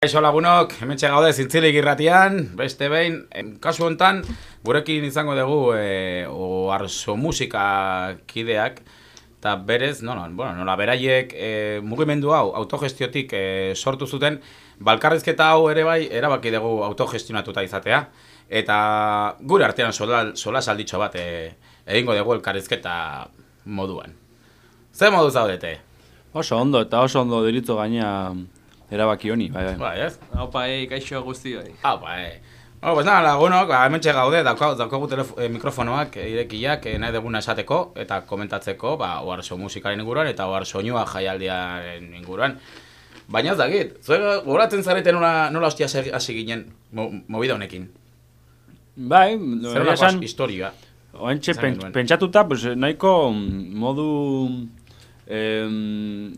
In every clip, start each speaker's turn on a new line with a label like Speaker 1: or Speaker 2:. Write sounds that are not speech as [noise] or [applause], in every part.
Speaker 1: Kaixo lagunok, hemen gaude zintzilik irratian, beste behin, em, kasu hontan, gurekin izango dugu e, oarzo musika kideak, eta berez, no, no, bueno, nola beraiek e, mugimendu hau autogestiotik e, sortu zuten, balkarrizketa hau ere bai, erabaki dugu autogestionatuta izatea, eta gure artean sola, sola salditxo bat e, egingo dugu elkarrizketa moduan. Zer modu zaudete?
Speaker 2: Oso ondo, eta oso ondo diritzo gaina erabaki honi, bai, bai.
Speaker 1: Bai, ez?
Speaker 3: Haupa, ei, kaixo guztioi.
Speaker 1: Ah, bai. Oh, pues nada, lagunok, ba, hemen gaude, daukagu, daukagu telefo, eh, mikrofonoak eh, irekiak eh, nahi deguna esateko eta komentatzeko, ba, oarso musikaren inguruan eta oarso soinua jaialdiaren inguruan. Baina ez dakit, zuek goratzen zarete nola, nola hostia hasi- ginen mo, movida honekin.
Speaker 2: Bai,
Speaker 1: Zer
Speaker 2: esan,
Speaker 1: historia.
Speaker 2: oentxe pentsatuta, pues, nahiko modu, em,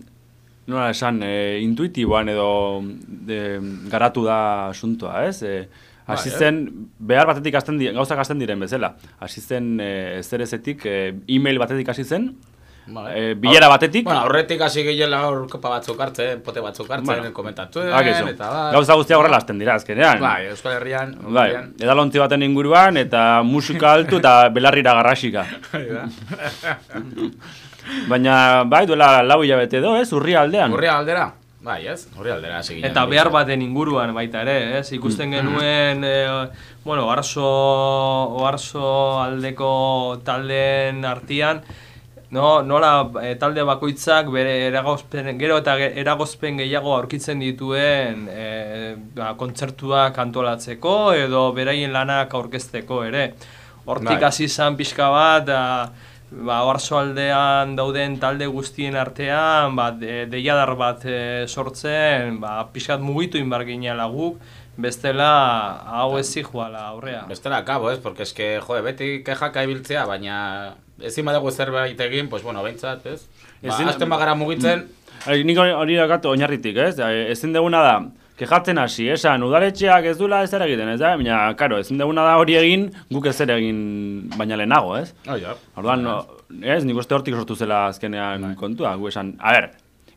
Speaker 2: nola esan, e, intuitiboan edo de, garatu da asuntoa, ez? E, Hasi
Speaker 1: Bai, eh?
Speaker 2: zen, behar batetik hasten di, gauzak hasten diren bezala. Hasi zen e, ezerezetik, e, e-mail batetik hasi zen,
Speaker 1: Vale.
Speaker 2: e, bilera batetik,
Speaker 1: Bueno, horretik hasi gehiela hor kopa batzuk hartzen, pote batzuk hartzen,
Speaker 2: Bueno.
Speaker 1: komentatu, eta bai.
Speaker 2: gauza guztiak horrela hasten dira, azkenean.
Speaker 1: Bai, Euskal Herrian,
Speaker 2: Bai, edalontzi baten inguruan eta musika altu eta [laughs] belarrira garrasika. [laughs]
Speaker 1: Bai.
Speaker 2: Baina, bai, duela lau hilabete edo, ez, urri aldean.
Speaker 1: Urria aldera? Bai, ez? Urria aldera hasi ginen.
Speaker 3: Eta behar baten inguruan baita ere, ez? Ikusten genuen, e, bueno, oarso, oarso aldeko taldeen artean, no, nola e, talde bakoitzak bere eragozpen, gero eta eragozpen gehiago aurkitzen dituen e, ba, kontzertuak antolatzeko edo beraien lanak aurkezteko ere. Hortik
Speaker 1: Bai.
Speaker 3: hasi izan pixka bat, da, ba, aldean dauden talde guztien artean, ba, de, deiadar bat e, sortzen, ba, pixkat mugitu inbar ginela guk, bestela hau ez joala aurrea.
Speaker 1: Bestela, kabo, ez? Porque eske, jo, beti kejaka ibiltzea, baina ezin badago zerbait egin, pues bueno, behintzat, ez? Ba,
Speaker 2: Ezin-
Speaker 1: azten bagara mugitzen,
Speaker 2: Ari, nik hori- dakat oinarritik, ez? Ezin deguna da, kejatzen hasi, esan, udaletxeak ez duela ezer egiten, ez da? Baina, karo, ezin deguna da hori egin, guk ezer egin baina lehenago, ez?
Speaker 1: oh, ja.
Speaker 2: Orduan, no, ez, nik uste hortik sortu zela azkenean kontua, gu esan, a ber,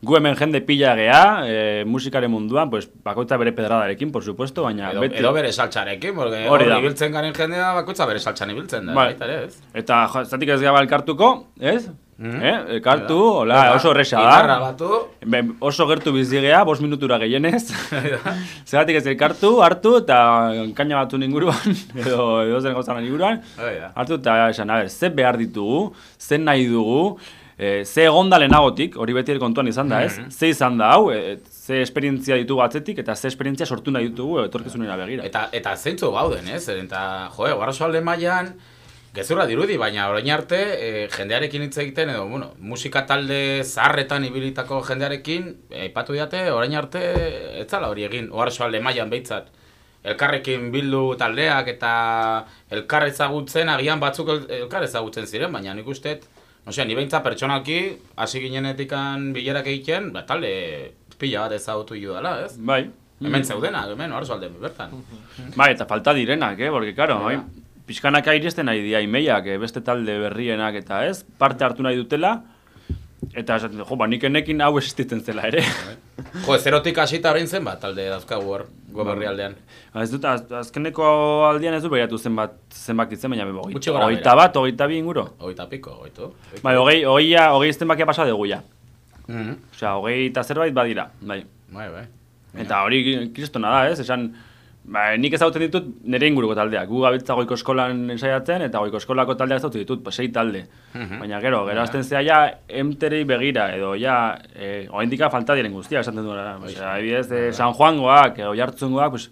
Speaker 2: gu hemen jende pila gea, e, musikaren munduan, pues, bakoitza bere pedradarekin, por supuesto, baina
Speaker 1: Edo,
Speaker 2: beti...
Speaker 1: edo bere saltxarekin, porque
Speaker 2: Hori
Speaker 1: ibiltzen garen jendea bakoitza bere saltxan ibiltzen da,
Speaker 2: Bai.
Speaker 1: baita ere, ez?
Speaker 2: Eta, zatik ez gaba elkartuko, ez?
Speaker 1: Mhm.
Speaker 2: Eh? Elkartu,
Speaker 1: Bai
Speaker 2: hola, oso
Speaker 1: Indarra
Speaker 2: da.
Speaker 1: batu,
Speaker 2: Be, oso gertu bizigea, bost minutura gehienez. [laughs] Zeratik ez elkartu, hartu, eta kaina batu inguruan, [laughs] edo, edo zen gauzan inguruan, hartu eta esan, a ber, ze behar ditugu, ze nahi dugu, e, ze egonda lehenagotik, hori beti kontuan izan da, ez? Ze izan da hau, e, ze esperientzia ditugu atzetik, eta ze esperientzia sortu nahi ditugu etorkizunera begira.
Speaker 1: Eta, eta zeintzu gauden, ez? Eta, jo, guarraso alde mailan, gezurra dirudi, baina orain arte, e, jendearekin hitz egiten, edo, bueno, musika talde zaharretan ibilitako jendearekin, aipatu diate, orain arte, ez zala hori egin, oarso alde mailan behitzat. Elkarrekin bildu taldeak eta elkar ezagutzen, agian batzuk el- elkar ezagutzen ziren, baina nik uste, osea, ni behintzat pertsonalki, hasi ginenetikan bilerak egiten, ba, talde pila bat ezagutu jo dela, ez?
Speaker 2: Bai.
Speaker 1: Hemen zeudenak, hemen, oarso alde bertan.
Speaker 2: Bai, eta falta direnak, eh? Porque, karo, bai, pixkanaka iristen nahi dia imeiak, eh? beste talde berrienak eta ez, parte hartu nahi dutela, eta esaten, jo, ba, nik enekin hau existitzen zela ere. [laughs]
Speaker 1: Jo, zerotik hasita orain zen bat talde dauzkagu hor, goberri aldean.
Speaker 2: Ba, ez dut, az, azkeneko aldian ez dut behiratu zenbat, zenbaki zen, baina
Speaker 1: gora
Speaker 2: hogeita bat, hogeita bi inguru.
Speaker 1: Oita piko, oito.
Speaker 2: Bai, hogei, hogeia, hogei zenbakia pasa dugu ja.
Speaker 1: Mhm.
Speaker 2: Osea, hogei eta zerbait badira, bai.
Speaker 1: Bai, bai.
Speaker 2: Eta hori kristona da, ez? Esan, ba, nik ezagutzen ditut nire inguruko taldeak. Gu gabiltza goiko eskolan ensaiatzen, eta goiko eskolako taldeak ezagutzen ditut, pues, sei talde.
Speaker 1: Mhm.
Speaker 2: Baina gero, gero azten zea ja, emterei begira, edo ja, eh, oraindik falta diren guztia, esaten duela. Osea, adibidez, eh, San Juangoak, edo jartzungoak, pues,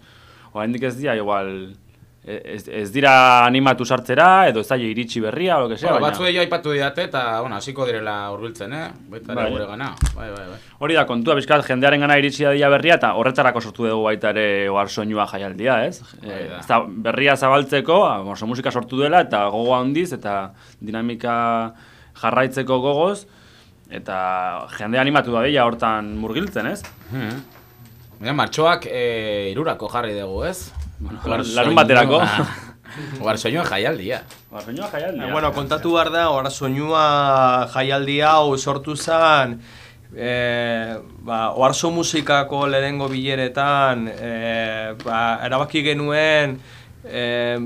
Speaker 2: oraindik ez dira, igual, eh, ez, ez dira animatu sartzera, edo ez zaila iritsi berria, o lo que sea,
Speaker 1: Bueno,
Speaker 2: baina...
Speaker 1: batzuei aipatu didate eta, bueno, hasiko direla hurbiltzen, eh? Baita ere
Speaker 2: Bai.
Speaker 1: gure gana. Bai, bai, bai.
Speaker 2: Hori da, kontua, bizkat, jendearen gana iritsi da berria, eta horretarako sortu dugu baita ere ohar soinua jaialdia, ez?
Speaker 1: Bai
Speaker 2: Eh,
Speaker 1: da.
Speaker 2: ez berria zabaltzeko, oso musika sortu dela, eta gogo handiz, eta dinamika jarraitzeko gogoz, eta jende animatu da hortan murgiltzen, ez?
Speaker 1: Mhm. Baina martxoak e, irurako jarri dugu, ez?
Speaker 2: Bueno, larun baterako. [laughs]
Speaker 1: soinua- Ohar soinua jaialdia.
Speaker 2: Ohar soinua jaialdia.
Speaker 3: bueno, kontatu behar da, ora soinua jaialdi hau sortu zen, e, ba, oarzo musikako lehenengo bileretan e, ba, erabaki genuen e,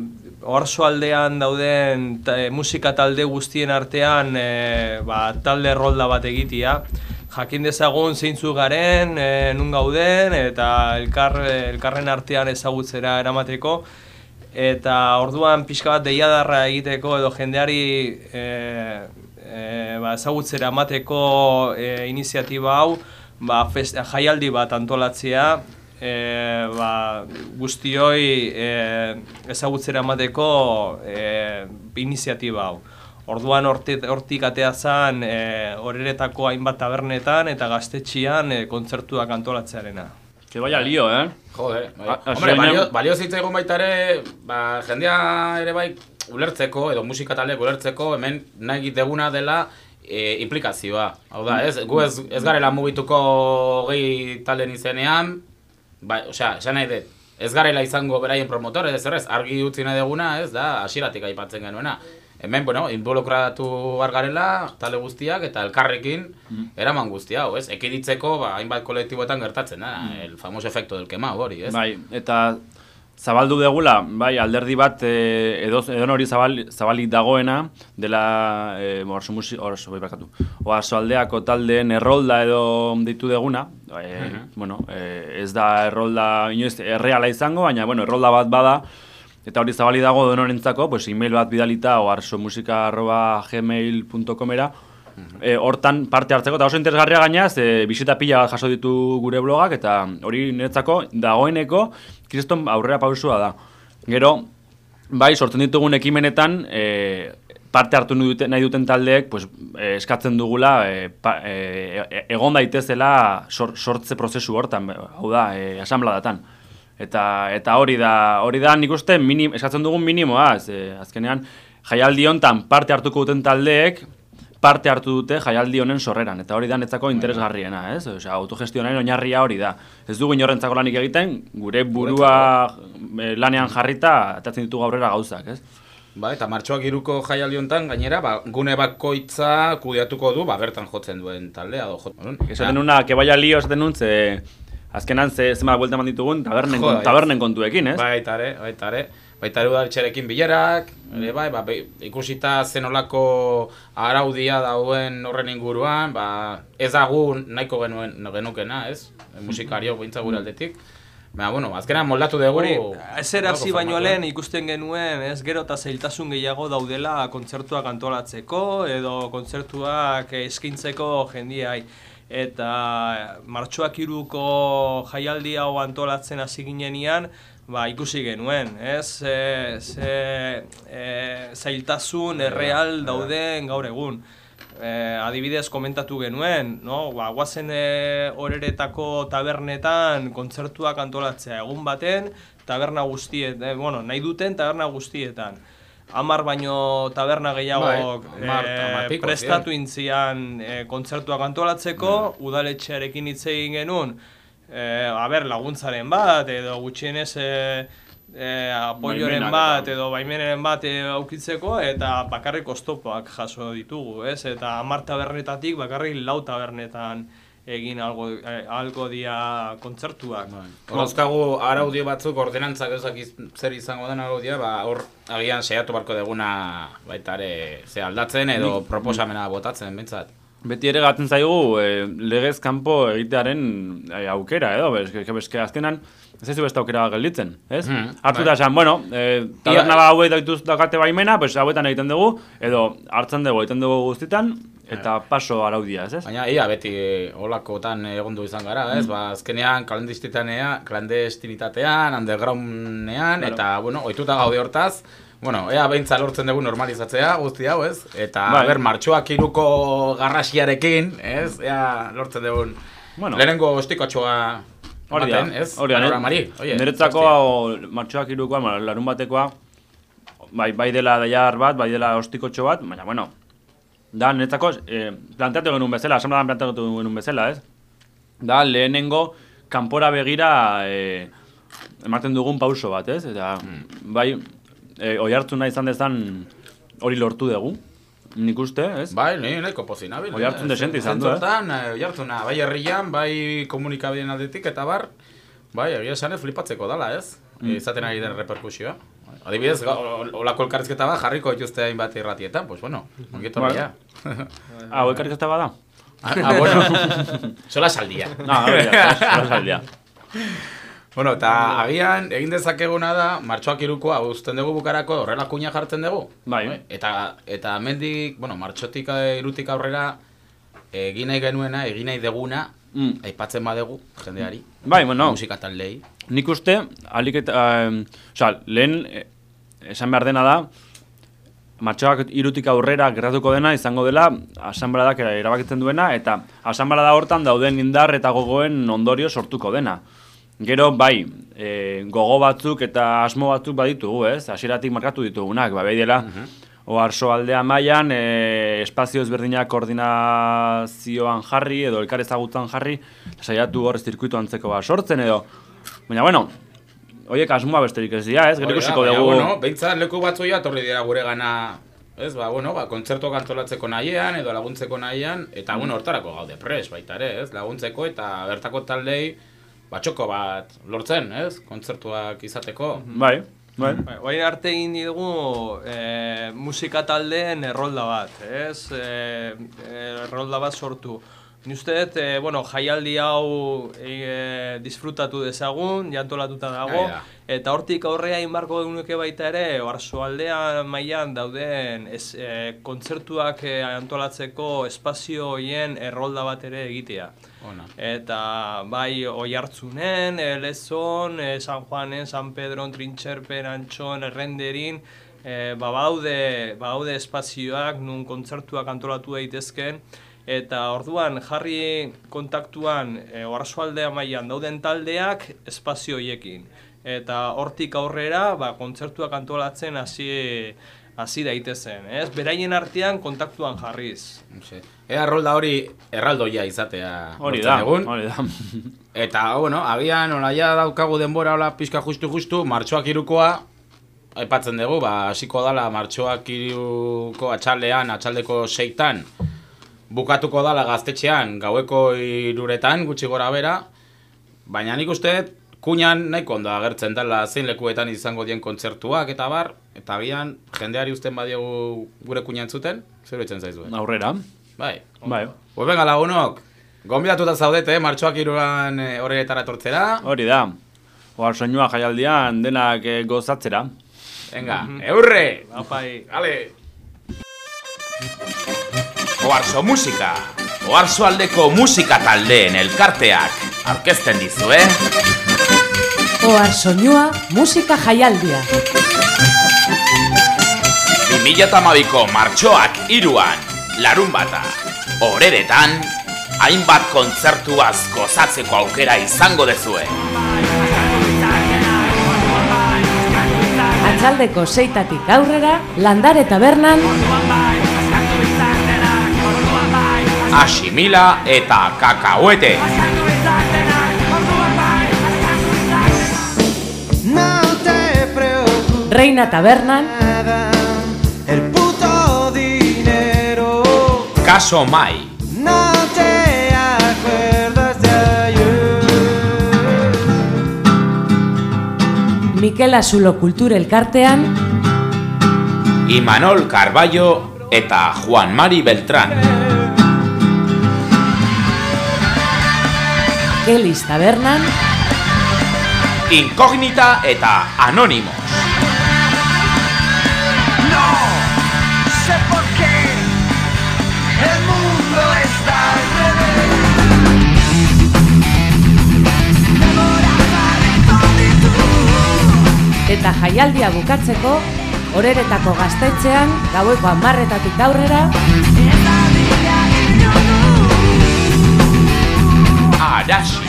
Speaker 3: oarzo aldean dauden ta, e, musika talde guztien artean e, ba, talde rolda bat egitea jakin dezagun zeintzu garen, e, nun gauden eta elkar, elkarren artean ezagutzera eramateko eta orduan pixka bat deiadarra egiteko edo jendeari e, e, ba, ezagutzera emateko e, iniziatiba hau, ba, fest, jaialdi bat antolatzea, e, ba, guztioi e, ezagutzera emateko e, iniziatiba hau. Orduan hortik atea zen e, horeretako hainbat tabernetan eta gaztetxian e, kontzertuak antolatzearena.
Speaker 2: Que vaya lío, eh?
Speaker 1: Jode, bai. Hombre, balio, balio zitzaigun baita ere, ba, jendea ere bai ulertzeko, edo musika talde ulertzeko, hemen nahi deguna dela e, implikazioa. Hau da, ez, gu ez, ez garela mugituko gehi talden izenean, ba, osea, esan nahi dut, ez garela izango beraien promotore, ez errez, argi utzi nahi deguna, ez da, asiratik aipatzen genuena. Hemen, bueno, involukratu garela, talde guztiak, eta elkarrekin, mm. eraman guztia, hau, ez? Ekiditzeko, ba, hainbat kolektiboetan gertatzen da, mm. el famoso efecto del kema, hori, ez?
Speaker 2: Bai, eta zabaldu degula, bai, alderdi bat e, edo, edo hori zabal, zabalik dagoena, dela, e, orso musi, orso, bai, bakatu, oaso aldeako taldeen errolda edo ditu deguna, e, bueno, e, ez da errolda, inoiz, erreala izango, baina, bueno, errolda bat bada, eta hori zabali dago denorentzako, pues, email bat bidalita, oarso musika arroba gmail.comera, e, hortan parte hartzeko, eta oso interesgarria gainaz, e, bisita pila jaso ditu gure blogak, eta hori niretzako dagoeneko kriston aurrera pausua da. Gero, bai, sortzen ditugun ekimenetan, e, parte hartu nahi duten, nahi duten taldeek, pues, e, eskatzen dugula, e, pa, e, egon daitezela sortze prozesu hortan, hau da, e, asambladatan. Eta, eta hori da, hori da nik uste minim, eskatzen dugun minimoa, ez, azkenean, jaialdi hontan parte hartuko duten taldeek, parte hartu dute jaialdi honen sorreran eta hori da netzako interesgarriena, ez? Osea, autogestionaren oinarria hori da. Ez dugu inorrentzako lanik egiten, gure burua eh, lanean jarrita atatzen ditugu aurrera gauzak, ez?
Speaker 1: Ba, eta martxoak iruko jaialdi honetan gainera, ba, gune bakoitza kudiatuko du, ba, bertan jotzen duen taldea do jotzen.
Speaker 2: Esaten una, que vaya lío esaten nun, ze azkenan ze zema vuelta manditugun tabernen, tabernen kontuekin, ez?
Speaker 1: Baitare, baitare baita ere udaletxerekin bilerak, ere bai, ba, ikusita zenolako araudia dauen horren inguruan, ba, ez agun nahiko genuen genukena, ez? Musikario bintza gure aldetik. Baina, bueno, azkenan moldatu dugu... Hori,
Speaker 3: ezer hasi baino lehen ikusten genuen, ez gero eta zeiltasun gehiago daudela kontzertuak antolatzeko, edo kontzertuak eskintzeko jendiai. Eta martxoak iruko jaialdi hau antolatzen hasi ginenean, ba, ikusi genuen, ez? E, ze e, zailtasun erreal dauden gaur egun. E, adibidez komentatu genuen, no? Ba, guazen e, horeretako tabernetan kontzertuak antolatzea egun baten, taberna guztiet, e, bueno, nahi duten taberna guztietan. Amar baino taberna gehiago bai, e, prestatu intzian e, kontzertuak antolatzeko, bai. udaletxearekin hitz egin genuen, eh, a ber, laguntzaren bat, edo gutxienez eh, eh, apoioren bat, edo baimeneren bat eh, aukitzeko, eta bakarrik oztopoak jaso ditugu, ez? Eta amar tabernetatik bakarrik lau tabernetan egin algo, eh, algo dia kontzertuak.
Speaker 1: Bai. Horozkagu araudio batzuk ordenantzak ezak zer izango den araudia, ba, hor agian seiatu barko deguna baita ere ze aldatzen edo proposamena botatzen, bintzat.
Speaker 2: Beti ere gaten zaigu e, legez kanpo egitearen e, aukera, edo, bezke, bezke azkenan, ez ez beste aukera gelditzen, ez? Mm, Artu da bai. esan, bueno, e, taberna ba hauek daituz dakate baimena, pues hauetan egiten dugu, edo hartzen dugu egiten dugu guztitan, eta paso araudia, ez?
Speaker 1: Baina, ia, beti holakotan egondu izan gara, ez? Mm. Ba, azkenean, klandestinitatean, undergroundean, eta, bueno, oituta gaude hortaz, Bueno, ea beintza lortzen dugu normalizatzea guzti hau, ez? Eta, bai. ber, martxoak iruko garrasiarekin, ez? Ea lortzen dugu bueno. lehenengo ostiko atxoa
Speaker 2: Hori da? Hori da, niretzako martxoak iruko, larun batekoa, bai, bai dela daiar bat, bai dela ostiko bat, baina, bueno, da, niretzako, eh, planteatu genuen bezala, asambladan planteatu genuen bezala, ez? Da, lehenengo, kanpora begira, eh, ematen dugun pauso bat, ez? Eta, mm. bai, e, oi hartu nahi izan dezan hori lortu dugu. nik uste, ez?
Speaker 1: Bai, ni nahiko pozik nabil.
Speaker 2: Oi hartzun desente izan du, eh?
Speaker 1: Eh, oi hartzuna, bai herrian, bai komunikabideen aldetik, eta bar, bai, egia esan flipatzeko dala, ez?
Speaker 2: Mm.
Speaker 1: Izaten ari den reperkusioa. Adibidez, olako elkarrizketa bat jarriko dituzte hainbat irratietan, pues bueno, ongieto baina. [laughs]
Speaker 2: Ah, hau elkarrizketa bada?
Speaker 1: ah, bueno, [laughs] sola saldia.
Speaker 2: Ah, da, hori saldia. [laughs]
Speaker 1: Bueno, eta agian egin dezakeguna da, martxoak irukoa uzten dugu bukarako horrela kuña jartzen dugu.
Speaker 2: Bai.
Speaker 1: Eta, eta mendik, bueno, martxotik eh, irutik aurrera, egin nahi genuena, egin nahi deguna,
Speaker 2: Mm.
Speaker 1: aipatzen badegu, jendeari.
Speaker 2: Bai, bueno,
Speaker 1: Musika taldei.
Speaker 2: Nik uste, alik eta, eh, osea, lehen, eh, esan behar dena da, martxoak irutik aurrera gertatuko dena izango dela asanbladak erabakitzen duena eta asanblada hortan dauden indar eta gogoen ondorio sortuko dena. Gero, bai, e, gogo batzuk eta asmo batzuk baditugu, ez? Hasieratik markatu ditugunak, ba, dela, oarso aldea mailan, e, espazio ezberdinak koordinazioan jarri, edo elkar ezagutzen jarri, saiatu hor zirkuitu antzeko bat sortzen, edo... Baina, bueno, horiek asmoa besterik ez dira, ez? Gero ikusiko dugu...
Speaker 1: Bueno, behintzat leku batzuia torri dira gure gana, ez, ba, bueno, ba, kontzertu antolatzeko nahian, edo laguntzeko nahian, eta, bueno, hortarako gaude pres, baita ere, ez, laguntzeko, eta bertako taldei, batxoko bat lortzen, ez, kontzertuak izateko.
Speaker 2: Bai, bai.
Speaker 3: Bai, Oain arte egin dugu e, musika taldeen errolda bat, ez? E, errolda bat sortu. Ni uste dut, e, bueno, jaialdi hau e, disfrutatu dezagun, jantolatuta dago,
Speaker 1: Ai da.
Speaker 3: eta hortik aurrea inbarko genuke baita ere, oarzo aldea mailan dauden ez, e, kontzertuak e, antolatzeko espazio horien errolda bat ere egitea.
Speaker 1: Ona.
Speaker 3: Eta bai oi hartzunen, eh, Lezon, eh, San Juanen, San Pedron, Trintxerpen, Antxon, Errenderin, eh, ba, baude, baude espazioak nun kontzertuak antolatu daitezken, eta orduan jarri kontaktuan e, oarsoaldea mailan dauden taldeak espazio hoiekin. Eta hortik aurrera, ba, kontzertuak antolatzen hasi hasi daitezen, ez? Beraien artean kontaktuan jarriz.
Speaker 1: Ea rolda hori erraldoia izatea
Speaker 2: Hori da,
Speaker 1: dugun.
Speaker 2: hori da. [laughs]
Speaker 1: Eta, bueno, agian, hola, ja daukagu denbora, hola, pixka justu-justu, martxoak irukoa, aipatzen dugu, ba, hasiko dala martxoak iruko atxaldean, atxaldeko seitan, bukatuko dala gaztetxean, gaueko iruretan, gutxi gora bera, baina nik uste, kuñan nahiko ondo agertzen dela zein lekuetan izango dien kontzertuak eta bar, eta agian, jendeari uzten badiegu gure kuña entzuten, zer itzen zaizuen?
Speaker 2: Aurrera.
Speaker 1: Bai.
Speaker 2: Bai.
Speaker 1: Pues venga, lagunok, gonbidatuta zaudete, martxoak iruran e, horretara etortzera.
Speaker 2: Hori da. Oar soinua jaialdian denak eh, gozatzera.
Speaker 1: Venga, eurre!
Speaker 3: Apai.
Speaker 1: Ale! Oarso musika, oarso aldeko musika taldeen elkarteak, aurkezten dizu, eh?
Speaker 4: Ohar soinua musika jaialdia.
Speaker 1: 2008ko martxoak iruan, larun bata, horeretan, hainbat kontzertuaz gozatzeko aukera izango dezue.
Speaker 4: Atzaldeko seitatik aurrera, landare tabernan,
Speaker 1: Asimila eta kakahuete.
Speaker 4: Reina tabernan,
Speaker 5: el puto dinero.
Speaker 1: Kaso mai.
Speaker 5: No te acuerdas de ayer.
Speaker 4: Mikel Azulo Kultur Elkartean,
Speaker 1: Imanol Carballo eta Juan Mari Beltrán.
Speaker 4: Elis tabernan,
Speaker 1: Inkognita eta Anonymous.
Speaker 5: No sé por qué el mundo está al revés.
Speaker 4: eta jaialdia bukatzeko, horeretako gaztetxean, gaueko amarretatik aurrera,
Speaker 1: Arashi.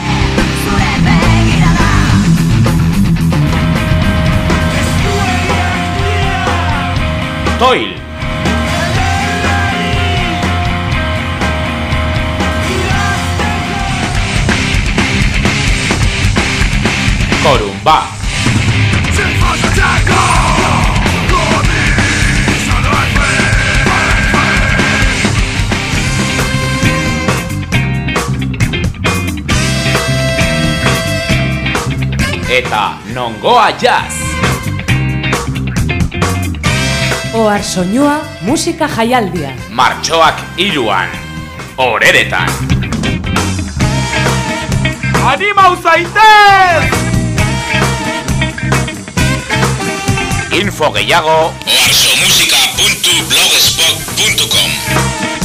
Speaker 1: Toil. Eta nongoa jazz.
Speaker 4: Ohar soinua musika jaialdia.
Speaker 1: Martxoak iruan, horeretan.
Speaker 2: Animau zaitez!
Speaker 1: Info gehiago
Speaker 6: oarsomusika.blogspot.com